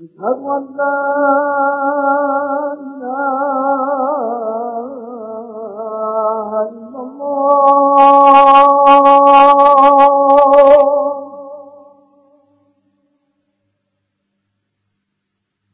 أشهد أن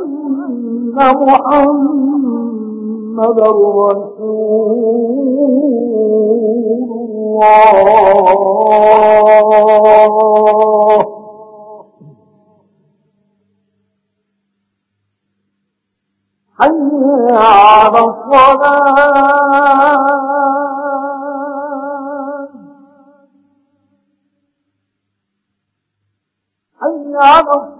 أن محمدا رسول الله حي على الصلاة حي على الصلاة